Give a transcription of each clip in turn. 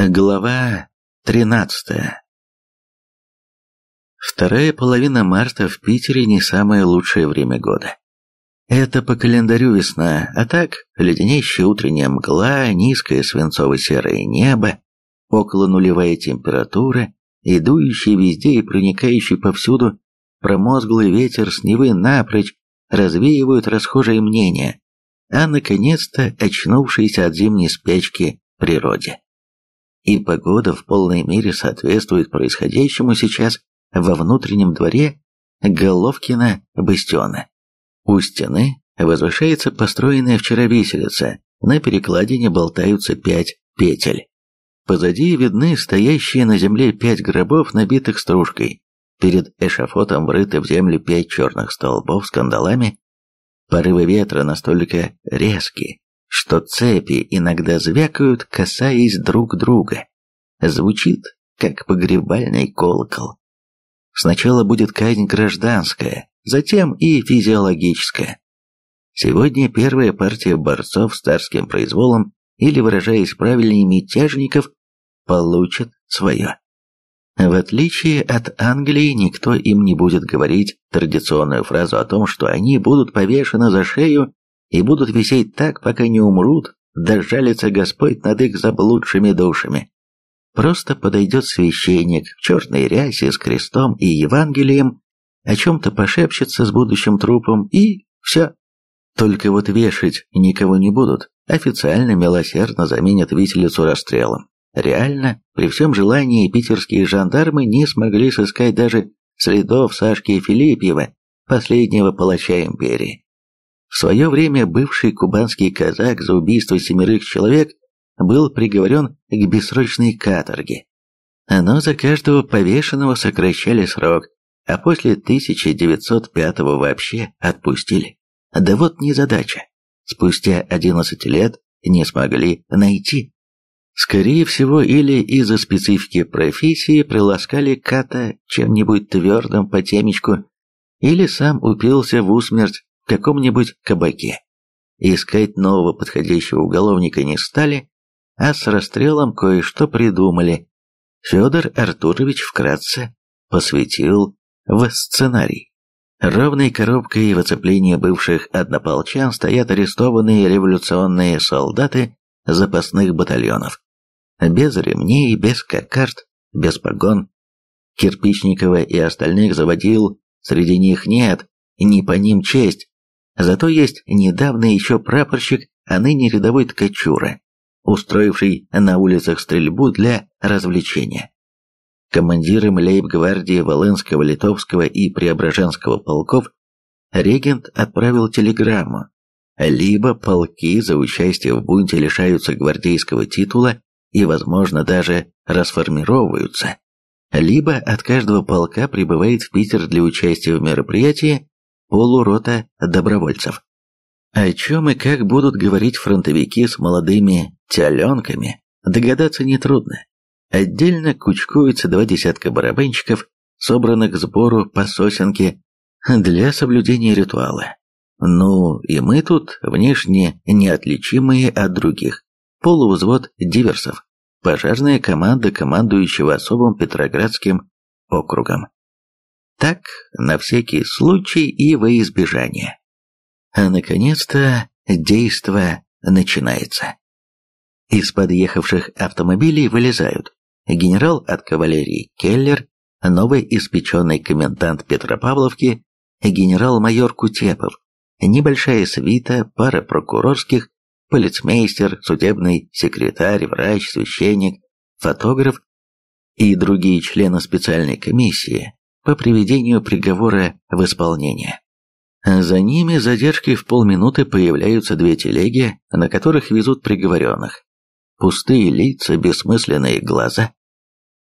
Глава 13 Вторая половина марта в Питере не самое лучшее время года. Это по календарю весна, а так леденящая утренняя мгла, низкое свинцово-серое небо, около нулевая температура, и дующий везде и проникающий повсюду промозглый ветер с Невы напрочь развеивают расхожие мнения, а наконец-то очнувшиеся от зимней спячки природе и погода в полной мере соответствует происходящему сейчас во внутреннем дворе Головкина бастиона. У стены возвышается построенная вчера виселица, на перекладине болтаются пять петель. Позади видны стоящие на земле пять гробов, набитых стружкой. Перед эшафотом врыты в землю пять черных столбов с кандалами. Порывы ветра настолько резкие, что цепи иногда звякают, касаясь друг друга. Звучит, как погребальный колокол. Сначала будет казнь гражданская, затем и физиологическая. Сегодня первая партия борцов с царским произволом, или, выражаясь правильнее, мятежников, получит свое. В отличие от Англии, никто им не будет говорить традиционную фразу о том, что они будут повешены за шею и будут висеть так, пока не умрут, да жалится Господь над их заблудшими душами. Просто подойдет священник в черной рясе с крестом и Евангелием, о чем-то пошепчется с будущим трупом и все. Только вот вешать никого не будут, официально милосердно заменят виселицу расстрелом. Реально, при всем желании питерские жандармы не смогли сыскать даже следов Сашки Филиппьева, последнего палача империи. В свое время бывший кубанский казак за убийство семерых человек был приговорен к бессрочной каторге. Но за каждого повешенного сокращали срок, а после 1905 вообще отпустили. Да вот незадача. Спустя 11 лет не смогли найти. Скорее всего, или из-за специфики профессии приласкали Ката чем-нибудь твердым по темечку, или сам упился в усмерть каком-нибудь кабаке. Искать нового подходящего уголовника не стали, а с расстрелом кое-что придумали. Федор Артурович вкратце посвятил в сценарий. Ровной коробкой в оцеплении бывших однополчан стоят арестованные революционные солдаты запасных батальонов. Без ремней, без кокард, без погон. Кирпичникова и остальных заводил, среди них нет, не по ним честь, Зато есть недавно еще прапорщик, а ныне рядовой ткачура, устроивший на улицах стрельбу для развлечения. Командирам лейб-гвардии Волынского, Литовского и Преображенского полков регент отправил телеграмму. Либо полки за участие в бунте лишаются гвардейского титула и, возможно, даже расформировываются, либо от каждого полка прибывает в Питер для участия в мероприятии полурота добровольцев. О чем и как будут говорить фронтовики с молодыми теленками, догадаться нетрудно. Отдельно кучкуются два десятка барабанщиков, собранных к сбору по сосенке для соблюдения ритуала. Ну, и мы тут внешне неотличимые от других. Полувзвод диверсов. Пожарная команда командующего особым Петроградским округом. Так, на всякий случай и во избежание. А наконец-то действо начинается. Из подъехавших автомобилей вылезают генерал от кавалерии Келлер, новый испеченный комендант Петропавловки, генерал-майор Кутепов, небольшая свита, пара прокурорских, полицмейстер, судебный секретарь, врач, священник, фотограф и другие члены специальной комиссии, по приведению приговора в исполнение. За ними задержкой в полминуты появляются две телеги, на которых везут приговоренных. Пустые лица, бессмысленные глаза.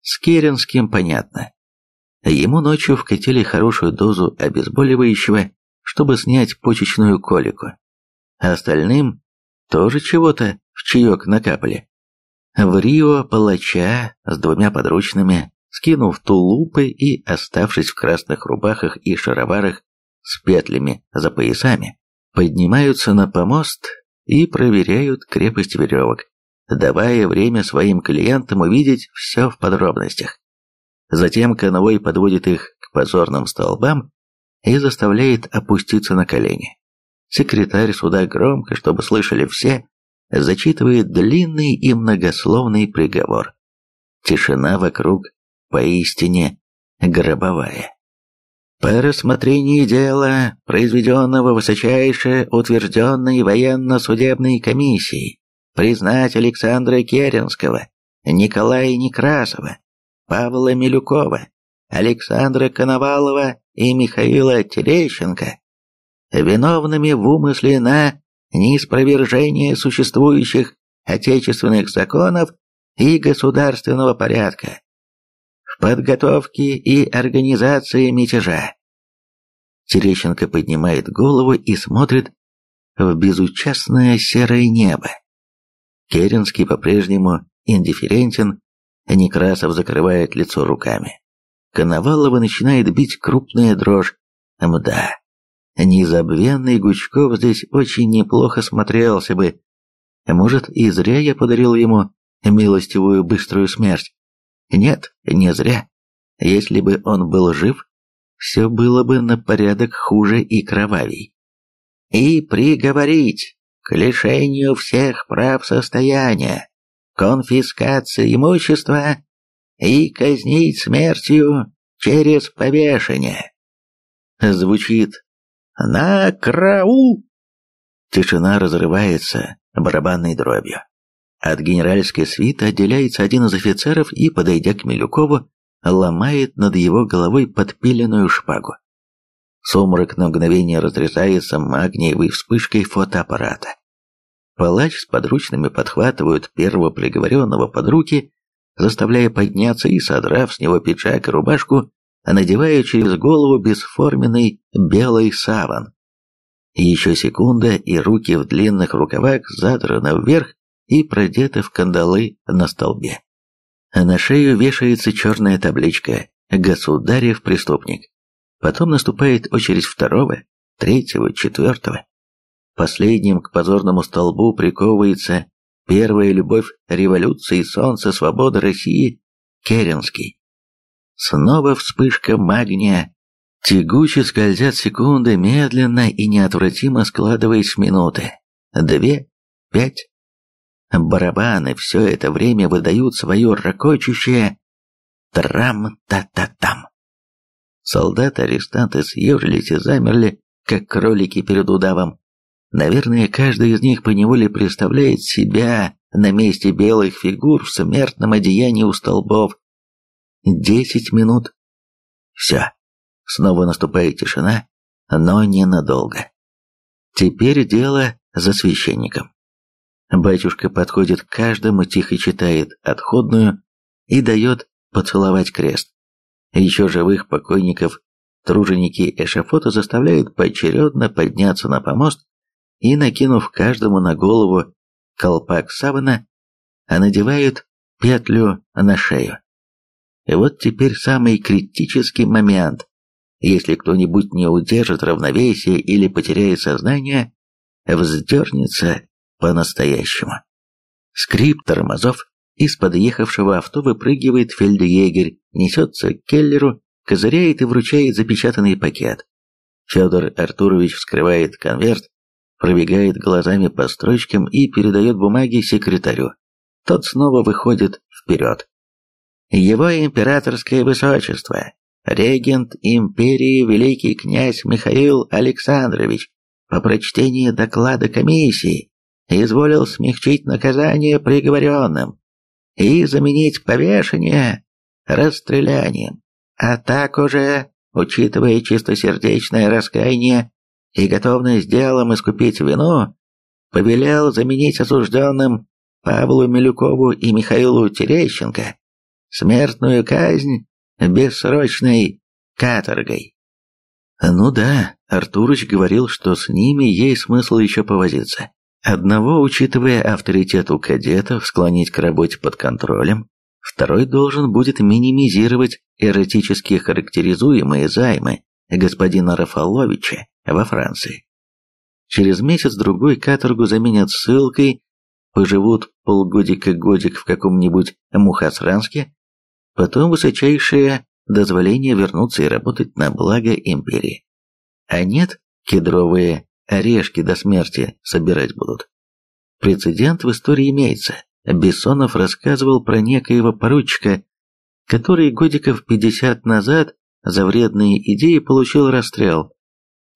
С Керенским понятно. Ему ночью вкатили хорошую дозу обезболивающего, чтобы снять почечную колику. А остальным тоже чего-то в чаек накапали. В Рио палача с двумя подручными скинув тулупы и оставшись в красных рубахах и шароварах с петлями за поясами, поднимаются на помост и проверяют крепость веревок. давая время своим клиентам увидеть все в подробностях. Затем конвой подводит их к позорным столбам и заставляет опуститься на колени. Секретарь суда громко, чтобы слышали все, зачитывает длинный и многословный приговор. Тишина вокруг поистине гробовая. По рассмотрении дела, произведенного высочайше утвержденной военно-судебной комиссией, признать Александра Керенского, Николая Некрасова, Павла Милюкова, Александра Коновалова и Михаила Терещенко виновными в умысле на неиспровержение существующих отечественных законов и государственного порядка, в подготовке и организации мятежа. Терещенко поднимает голову и смотрит в безучастное серое небо. Керенский по-прежнему индифферентен, Некрасов закрывает лицо руками. Коновалова начинает бить крупная дрожь. Мда. Незабвенный Гучков здесь очень неплохо смотрелся бы. Может, и зря я подарил ему милостивую быструю смерть. Нет, не зря. Если бы он был жив, все было бы на порядок хуже и кровавей. И приговорить к лишению всех прав состояния, конфискации имущества и казнить смертью через повешение. Звучит «На краул!» Тишина разрывается барабанной дробью. От генеральской свиты отделяется один из офицеров и, подойдя к Милюкову, ломает над его головой подпиленную шпагу. Сумрак на мгновение разрезается магниевой вспышкой фотоаппарата. Палач с подручными подхватывают первого приговоренного под руки, заставляя подняться и, содрав с него пиджак и рубашку, надевая через голову бесформенный белый саван. Еще секунда, и руки в длинных рукавах задраны вверх и продеты в кандалы на столбе. На шею вешается черная табличка «Государев преступник». Потом наступает очередь второго, третьего, четвертого. Последним к позорному столбу приковывается первая любовь революции солнца свободы России Керенский. Снова вспышка магния. Тягуче скользят секунды, медленно и неотвратимо складываясь в минуты. Две, пять. Барабаны все это время выдают свое ракочущее трам-та-та-там. Солдаты-арестанты съежились и замерли, как кролики перед удавом. Наверное, каждый из них поневоле представляет себя на месте белых фигур в смертном одеянии у столбов, Десять минут. Все. Снова наступает тишина, но ненадолго. Теперь дело за священником. Батюшка подходит к каждому, тихо читает отходную и дает поцеловать крест. Еще живых покойников труженики эшафота заставляют поочередно подняться на помост и, накинув каждому на голову колпак савана, надевают петлю на шею. И вот теперь самый критический момент. Если кто-нибудь не удержит равновесие или потеряет сознание, вздернется по-настоящему. Скрип тормозов, из подъехавшего авто выпрыгивает фельдъегерь, несется к Келлеру, козыряет и вручает запечатанный пакет. Федор Артурович вскрывает конверт, пробегает глазами по строчкам и передает бумаги секретарю. Тот снова выходит вперед. Его императорское высочество, регент империи великий князь Михаил Александрович, по прочтении доклада комиссии, изволил смягчить наказание приговоренным и заменить повешение расстрелянием, а так уже, учитывая чистосердечное раскаяние и готовность делом искупить вину, повелел заменить осужденным Павлу Милюкову и Михаилу Терещенко смертную казнь бессрочной каторгой. Ну да, Артурыч говорил, что с ними есть смысл еще повозиться. Одного, учитывая авторитет у кадетов, склонить к работе под контролем, второй должен будет минимизировать эротически характеризуемые займы господина Рафаловича во Франции. Через месяц-другой каторгу заменят ссылкой поживут полгодика-годик в каком-нибудь Мухасранске, потом высочайшее дозволение вернуться и работать на благо империи. А нет, кедровые орешки до смерти собирать будут. Прецедент в истории имеется. Бессонов рассказывал про некоего поручика, который годиков 50 назад за вредные идеи получил расстрел,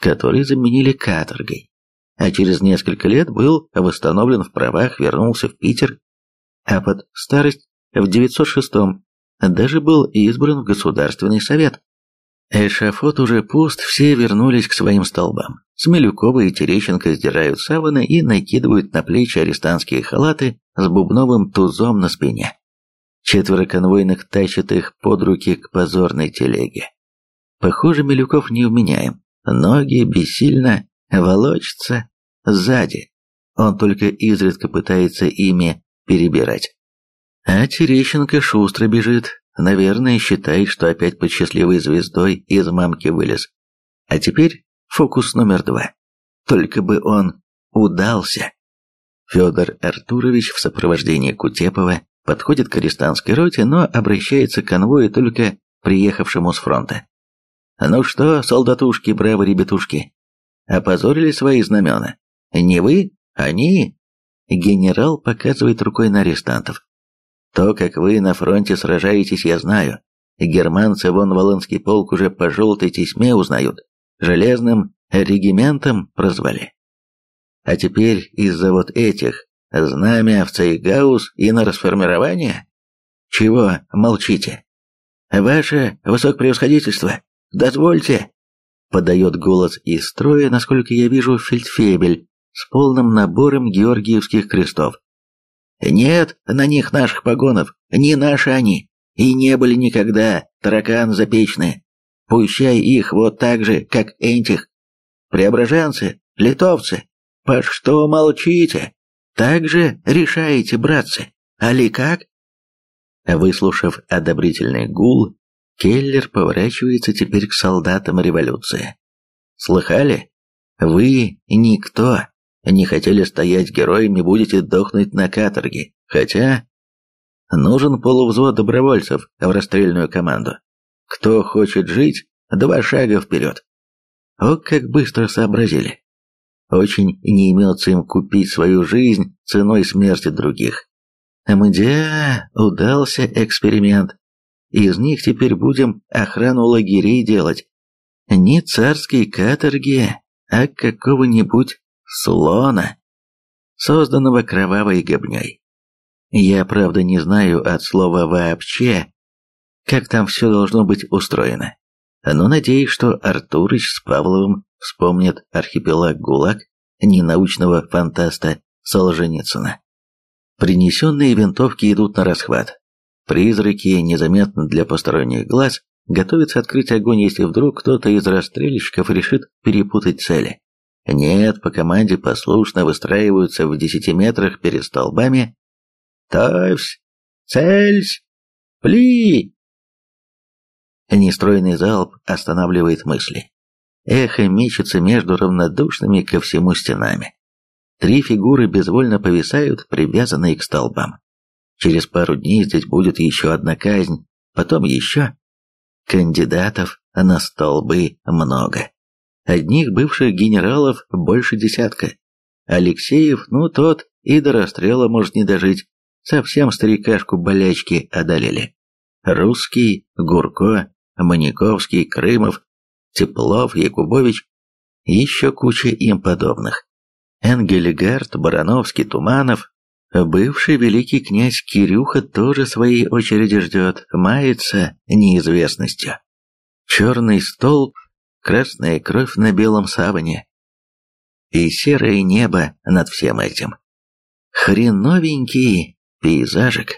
который заменили каторгой, а через несколько лет был восстановлен в правах, вернулся в Питер, а под старость в 906-м даже был избран в Государственный совет. Эшафот уже пуст, все вернулись к своим столбам. Смелюкова и Терещенко сдирают саваны и накидывают на плечи арестантские халаты с бубновым тузом на спине. Четверо конвойных тащат их под руки к позорной телеге. Похоже, Милюков не вменяем. Ноги бессильно волочатся сзади. Он только изредка пытается ими перебирать. А Терещенко шустро бежит, наверное, считает, что опять под счастливой звездой из мамки вылез. А теперь фокус номер два. Только бы он удался. Федор Артурович в сопровождении Кутепова подходит к арестантской роте, но обращается к конвою только приехавшему с фронта. «Ну что, солдатушки, браво, ребятушки, опозорили свои знамена? Не вы, они?» Генерал показывает рукой на арестантов. То, как вы на фронте сражаетесь, я знаю. Германцы вон Волынский полк уже по желтой тесьме узнают. Железным региментом прозвали. А теперь из-за вот этих знамя в Цейгаус и на расформирование? Чего молчите? Ваше высокопревосходительство, дозвольте, подает голос из строя, насколько я вижу, фельдфебель с полным набором георгиевских крестов. Нет на них наших погонов, не наши они, и не были никогда, таракан запечные. Пущай их вот так же, как этих. Преображенцы, литовцы, по что молчите? Так же решаете, братцы, али как? Выслушав одобрительный гул, Келлер поворачивается теперь к солдатам революции. Слыхали? Вы никто, не хотели стоять героями, будете дохнуть на каторге. Хотя... Нужен полувзвод добровольцев в расстрельную команду. Кто хочет жить, два шага вперед. О, как быстро сообразили. Очень не имется им купить свою жизнь ценой смерти других. Мдя, удался эксперимент. Из них теперь будем охрану лагерей делать. Не царские каторги, а какого-нибудь слона, созданного кровавой гобней. Я, правда, не знаю от слова «вообще», как там все должно быть устроено. Но надеюсь, что Артурыч с Павловым вспомнят архипелаг ГУЛАГ ненаучного фантаста Солженицына. Принесенные винтовки идут на расхват. Призраки, незаметно для посторонних глаз, готовятся открыть огонь, если вдруг кто-то из расстрельщиков решит перепутать цели. Нет, по команде послушно выстраиваются в десяти метрах перед столбами. «Товсь! Цельсь! Пли!» Нестройный залп останавливает мысли. Эхо мечется между равнодушными ко всему стенами. Три фигуры безвольно повисают, привязанные к столбам. Через пару дней здесь будет еще одна казнь, потом еще. Кандидатов на столбы много. Одних бывших генералов больше десятка. Алексеев, ну тот, и до расстрела может не дожить. Совсем старикашку болячки одолели. Русский, Гурко, Маниковский, Крымов, Теплов, Якубович, еще куча им подобных. Энгельгард, Барановский, Туманов, бывший великий князь Кирюха тоже своей очереди ждет, мается неизвестностью. Черный столб красная кровь на белом саване и серое небо над всем этим. Хреновенький пейзажик.